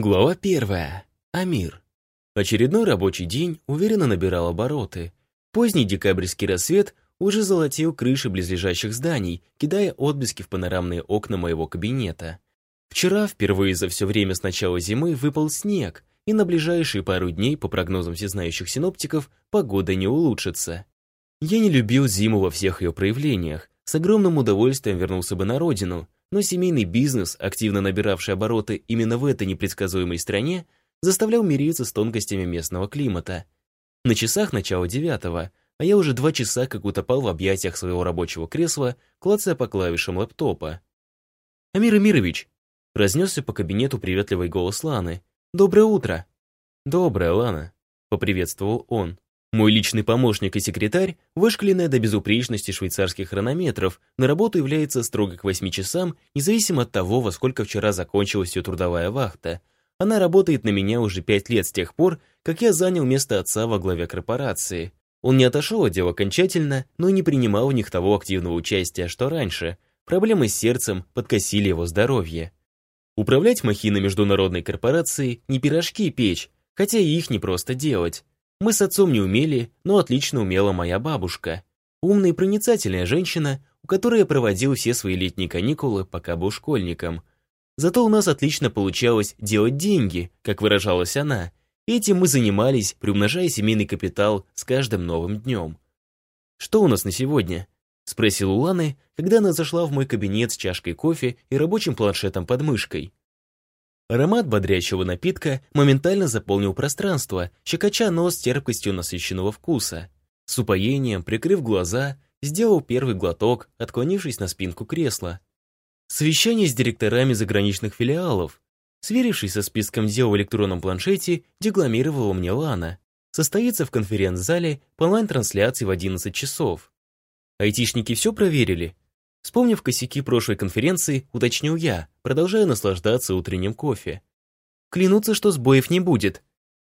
Глава первая. Амир. Очередной рабочий день уверенно набирал обороты. Поздний декабрьский рассвет уже золотил крыши близлежащих зданий, кидая отблески в панорамные окна моего кабинета. Вчера, впервые за все время с начала зимы, выпал снег, и на ближайшие пару дней, по прогнозам всезнающих синоптиков, погода не улучшится. Я не любил зиму во всех ее проявлениях, с огромным удовольствием вернулся бы на родину, но семейный бизнес, активно набиравший обороты именно в этой непредсказуемой стране, заставлял мириться с тонкостями местного климата. На часах начало девятого, а я уже два часа как утопал в объятиях своего рабочего кресла, клацая по клавишам лэптопа. «Амир Амирович!» разнесся по кабинету приветливый голос Ланы. «Доброе утро!» «Доброе, Лана!» — поприветствовал он. Мой личный помощник и секретарь, вышкаленная до безупречности швейцарских хронометров, на работу является строго к 8 часам, независимо от того, во сколько вчера закончилась ее трудовая вахта. Она работает на меня уже 5 лет с тех пор, как я занял место отца во главе корпорации. Он не отошел от дел окончательно, но не принимал в них того активного участия, что раньше. Проблемы с сердцем подкосили его здоровье. Управлять махиной международной корпорации не пирожки печь, хотя и их не просто делать. Мы с отцом не умели, но отлично умела моя бабушка. Умная и проницательная женщина, у которой я проводил все свои летние каникулы, пока был школьником. Зато у нас отлично получалось делать деньги, как выражалась она. Этим мы занимались, приумножая семейный капитал с каждым новым днем. «Что у нас на сегодня?» — спросил у Ланы, когда она зашла в мой кабинет с чашкой кофе и рабочим планшетом под мышкой. Аромат бодрящего напитка моментально заполнил пространство, щекоча нос терпкостью насыщенного вкуса. С упоением, прикрыв глаза, сделал первый глоток, отклонившись на спинку кресла. Совещание с директорами заграничных филиалов. Сверившись со списком дел в электронном планшете, декламировала мне Лана. Состоится в конференц-зале по онлайн-трансляции в 11 часов. Айтишники все проверили? Вспомнив косяки прошлой конференции, уточнил я, продолжая наслаждаться утренним кофе. Клянутся, что сбоев не будет.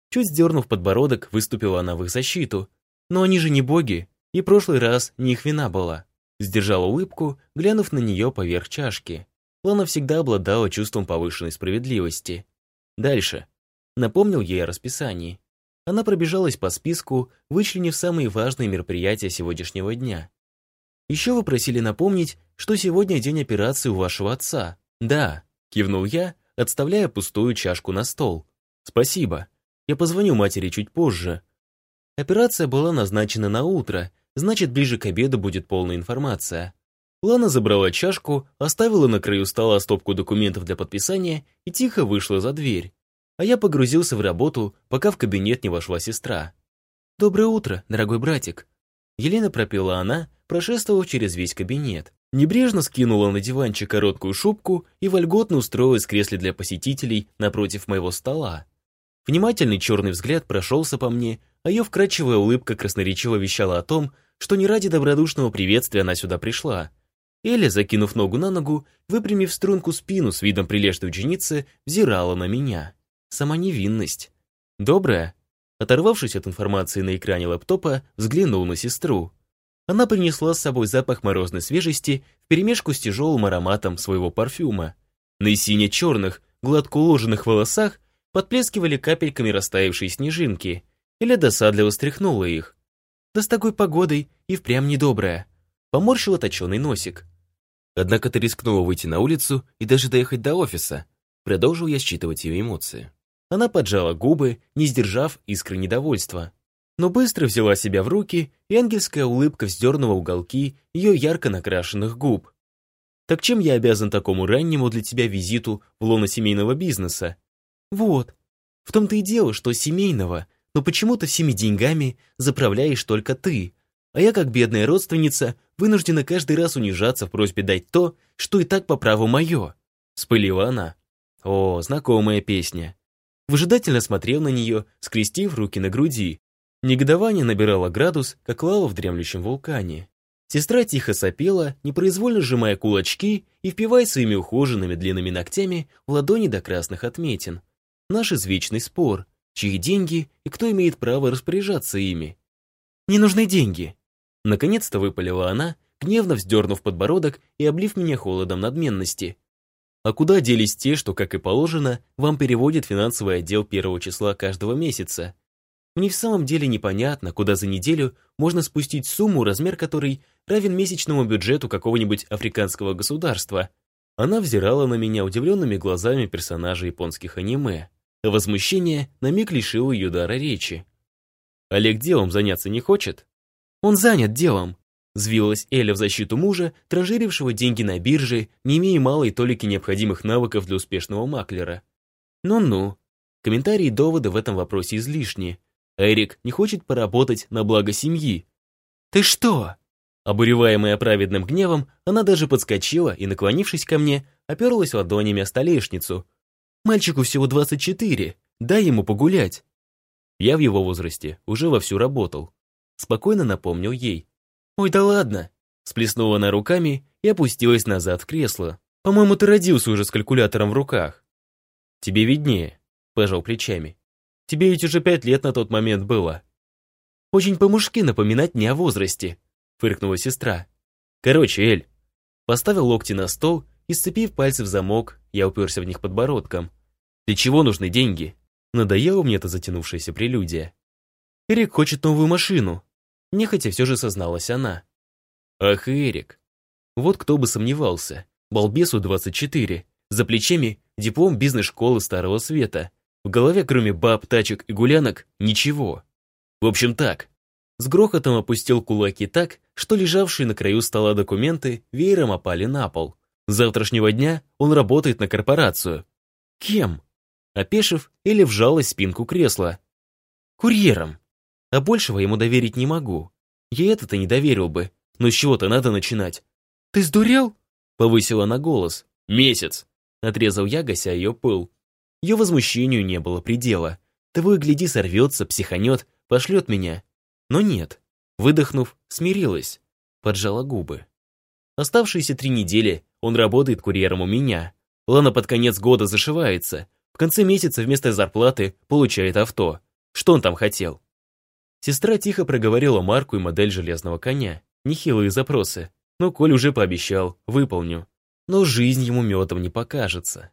Чуть сдернув подбородок, выступила она в их защиту. Но они же не боги, и прошлый раз не их вина была. Сдержала улыбку, глянув на нее поверх чашки. Лана всегда обладала чувством повышенной справедливости. Дальше. Напомнил ей о расписании. Она пробежалась по списку, вычленив самые важные мероприятия сегодняшнего дня. Еще вы просили напомнить, что сегодня день операции у вашего отца. Да, кивнул я, отставляя пустую чашку на стол. Спасибо. Я позвоню матери чуть позже. Операция была назначена на утро, значит, ближе к обеду будет полная информация. Лана забрала чашку, оставила на краю стола стопку документов для подписания и тихо вышла за дверь. А я погрузился в работу, пока в кабинет не вошла сестра. «Доброе утро, дорогой братик», Елена пропела она, прошествовав через весь кабинет. Небрежно скинула на диванчик короткую шубку и вольготно устроилась в кресле для посетителей напротив моего стола. Внимательный черный взгляд прошелся по мне, а ее вкрадчивая улыбка красноречиво вещала о том, что не ради добродушного приветствия она сюда пришла. Эля, закинув ногу на ногу, выпрямив струнку спину с видом прилежной ученицы, взирала на меня. Сама невинность. «Добрая?» Оторвавшись от информации на экране лэптопа, взглянул на сестру. Она принесла с собой запах морозной свежести вперемешку с тяжелым ароматом своего парфюма. На сине-черных, гладко уложенных волосах подплескивали капельками растаявшие снежинки. Или досадливо стряхнула их. Да с такой погодой и впрямь недобрая. Поморщила точеный носик. Однако ты рискнула выйти на улицу и даже доехать до офиса. Продолжил я считывать ее эмоции. Она поджала губы, не сдержав искры недовольства. Но быстро взяла себя в руки, и ангельская улыбка вздернула уголки ее ярко накрашенных губ. «Так чем я обязан такому раннему для тебя визиту в лоно семейного бизнеса?» «Вот. В том-то и дело, что семейного, но почему-то всеми деньгами заправляешь только ты, а я, как бедная родственница, вынуждена каждый раз унижаться в просьбе дать то, что и так по праву мое», — спылила она. «О, знакомая песня. Выжидательно смотрел на нее, скрестив руки на груди. Негодование набирало градус, как лава в дремлющем вулкане. Сестра тихо сопела, непроизвольно сжимая кулачки и впивая своими ухоженными длинными ногтями в ладони до красных отметин. Наш извечный спор, чьи деньги и кто имеет право распоряжаться ими. «Не нужны деньги!» Наконец-то выпалила она, гневно вздернув подбородок и облив меня холодом надменности. А куда делись те, что, как и положено, вам переводит финансовый отдел первого числа каждого месяца? Мне в самом деле непонятно, куда за неделю можно спустить сумму, размер которой равен месячному бюджету какого-нибудь африканского государства. Она взирала на меня удивленными глазами персонажа японских аниме. Возмущение на миг лишило ее дара речи. «Олег делом заняться не хочет?» «Он занят делом», Звилась Эля в защиту мужа, транжирившего деньги на бирже, не имея малой толики необходимых навыков для успешного маклера. Ну-ну. Комментарии и доводы в этом вопросе излишни. Эрик не хочет поработать на благо семьи. «Ты что?» Обуреваемая праведным гневом, она даже подскочила и, наклонившись ко мне, оперлась ладонями о столешницу. «Мальчику всего 24, дай ему погулять». Я в его возрасте уже вовсю работал. Спокойно напомнил ей. «Ой, да ладно!» Сплеснула она руками и опустилась назад в кресло. «По-моему, ты родился уже с калькулятором в руках». «Тебе виднее», — пожал плечами. «Тебе ведь уже пять лет на тот момент было». «Очень по-мужски напоминать мне о возрасте», — фыркнула сестра. «Короче, Эль». Поставил локти на стол и, сцепив пальцы в замок, я уперся в них подбородком. «Для чего нужны деньги?» Надоела мне эта затянувшаяся прелюдия. «Эрик хочет новую машину», Нехотя все же созналась она. Ах, Эрик. Вот кто бы сомневался. Балбесу 24. За плечами диплом бизнес-школы Старого Света. В голове, кроме баб, тачек и гулянок, ничего. В общем так. С грохотом опустил кулаки так, что лежавшие на краю стола документы веером опали на пол. С завтрашнего дня он работает на корпорацию. Кем? Опешив или вжалась спинку кресла. Курьером. А большего ему доверить не могу. Я это-то не доверил бы, но с чего-то надо начинать. «Ты сдурел?» — повысила она голос. «Месяц!» — отрезал я, гася ее пыл. Ее возмущению не было предела. Того и гляди сорвется, психанет, пошлет меня. Но нет. Выдохнув, смирилась. Поджала губы. Оставшиеся три недели он работает курьером у меня. Лана под конец года зашивается. В конце месяца вместо зарплаты получает авто. Что он там хотел? Сестра тихо проговорила марку и модель железного коня. Нехилые запросы. Но Коль уже пообещал, выполню. Но жизнь ему медом не покажется.